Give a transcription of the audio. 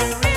you